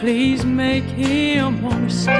Please make him understand.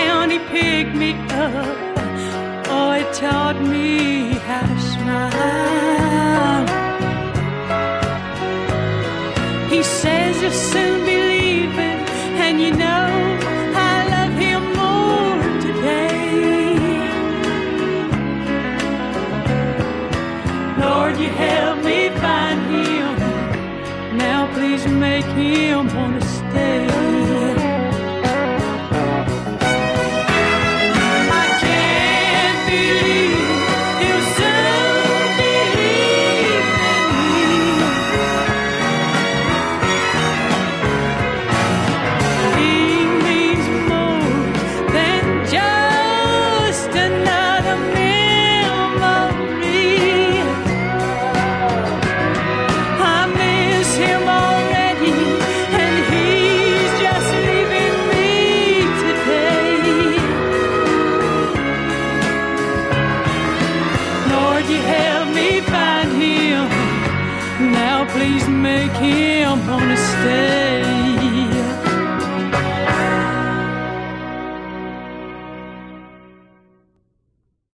He says you'll soon be leaving, and you know I love him more today. Lord, you help me find him. Now please make him want to stay. i'm gonna stay.